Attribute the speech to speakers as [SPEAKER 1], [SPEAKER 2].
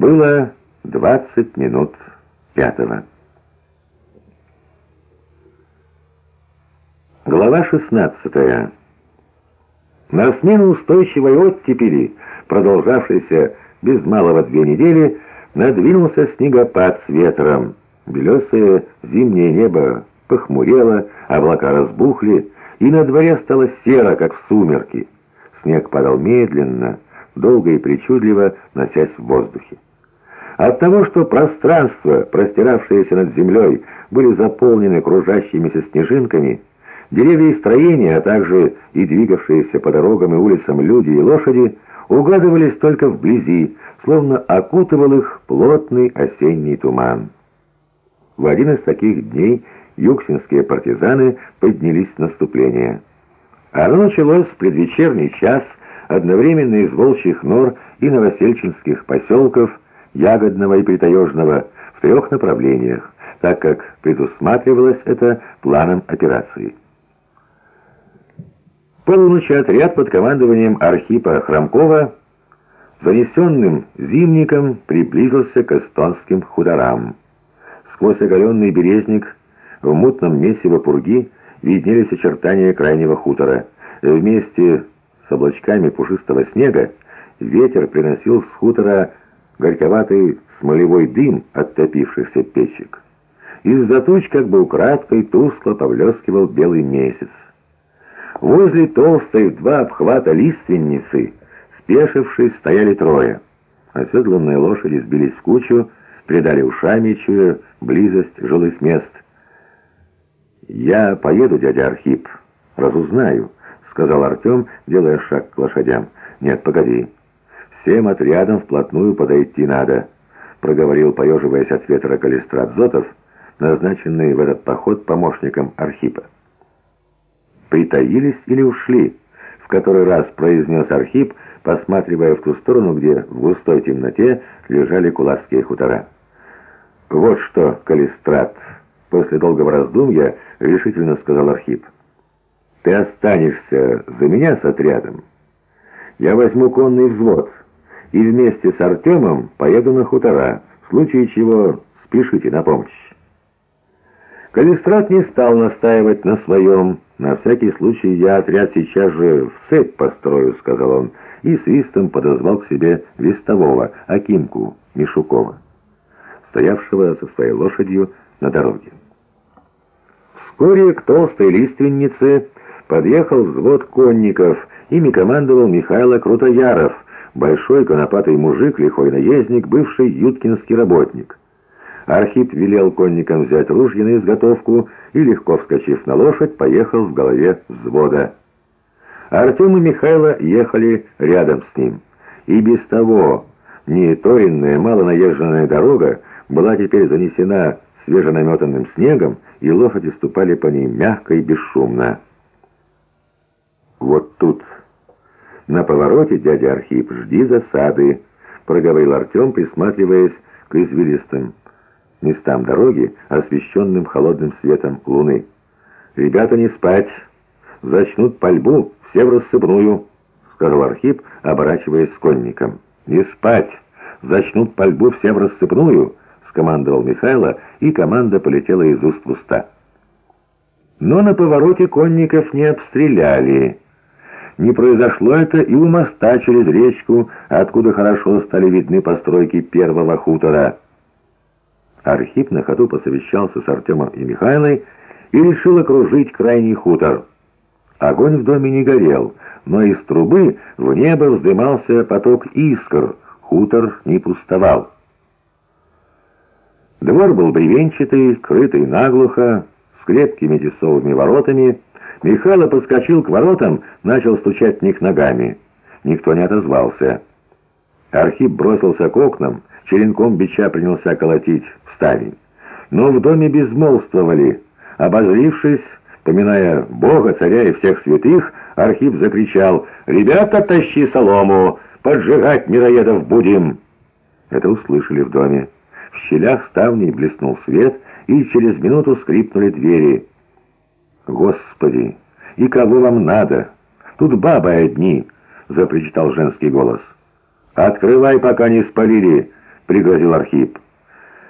[SPEAKER 1] Было 20 минут пятого. Глава 16. На смену устойчивой оттепели, продолжавшейся без малого две недели, надвинулся снегопад с ветром. Белесое зимнее небо похмурело, облака разбухли, и на дворе стало серо, как в сумерки. Снег падал медленно, долго и причудливо, носясь в воздухе. От того, что пространство, простиравшееся над землей, были заполнены кружащимися снежинками, деревья и строения, а также и двигавшиеся по дорогам и улицам люди и лошади, угадывались только вблизи, словно окутывал их плотный осенний туман. В один из таких дней юксинские партизаны поднялись в наступление. Оно началось в предвечерний час, одновременно из волчьих нор и новосельчинских поселков, Ягодного и Притаежного, в трех направлениях, так как предусматривалось это планом операции. Полуночи отряд под командованием Архипа Хромкова занесенным зимником приблизился к эстонским хуторам. Сквозь оголенный березник в мутном месиво пурги виднелись очертания крайнего хутора. Вместе с облачками пушистого снега ветер приносил с хутора горьковатый смолевой дым от топившихся печек. Из-за туч как бы украдкой тускло повлескивал белый месяц. Возле толстой в два обхвата лиственницы, спешившись, стояли трое. Оседланные лошади сбились в кучу, придали ушами, чуя близость жилых мест. «Я поеду, дядя Архип, разузнаю», — сказал Артем, делая шаг к лошадям. «Нет, погоди. Всем отрядом вплотную подойти надо», — проговорил, поеживаясь от ветра Калистрат Зотов, назначенный в этот поход помощником Архипа. «Притаились или ушли?» — в который раз произнес Архип, посматривая в ту сторону, где в густой темноте лежали кулацкие хутора. «Вот что, Калистрат!» После долгого раздумья решительно сказал Архип. «Ты останешься за меня с отрядом. Я возьму конный взвод и вместе с Артемом поеду на хутора, в случае чего спешите на помощь». Калистрат не стал настаивать на своем. «На всякий случай я отряд сейчас же в цепь построю», — сказал он, и свистом подозвал к себе вестового, Акимку Мишукова, стоявшего со своей лошадью на дороге. Вскоре к толстой лиственнице подъехал взвод конников, ими командовал Михайло Крутояров, большой конопатый мужик, лихой наездник, бывший юткинский работник. Архип велел конникам взять ружья на изготовку и, легко вскочив на лошадь, поехал в голове взвода. Артем и Михайло ехали рядом с ним. И без того неторенная, малонаезженная дорога была теперь занесена свеженаметанным снегом, и лошади ступали по ней мягко и бесшумно. «Вот тут, на повороте, дядя Архип, жди засады», — проговорил Артем, присматриваясь к извилистым местам дороги, освещенным холодным светом луны. «Ребята, не спать! Зачнут пальбу, все в рассыпную», — сказал Архип, оборачиваясь с конником. «Не спать! Зачнут пальбу все в рассыпную!» скомандовал Михайло, и команда полетела из уст в уста. Но на повороте конников не обстреляли. Не произошло это и у моста через речку, откуда хорошо стали видны постройки первого хутора. Архип на ходу посовещался с Артемом и Михайлой и решил окружить крайний хутор. Огонь в доме не горел, но из трубы в небо вздымался поток искр, хутор не пустовал. Двор был бревенчатый, крытый наглухо, с крепкими тесовыми воротами. Михайло подскочил к воротам, начал стучать в них ногами. Никто не отозвался. Архип бросился к окнам, черенком бича принялся колотить в ставень. Но в доме безмолвствовали. Обозрившись, поминая Бога, царя и всех святых, Архип закричал «Ребята, тащи солому! Поджигать мироедов будем!» Это услышали в доме. В щелях ставней блеснул свет, и через минуту скрипнули двери. «Господи! И кого вам надо? Тут бабы одни!» — запричитал женский голос. «Открывай, пока не спалили!» — пригрозил Архип.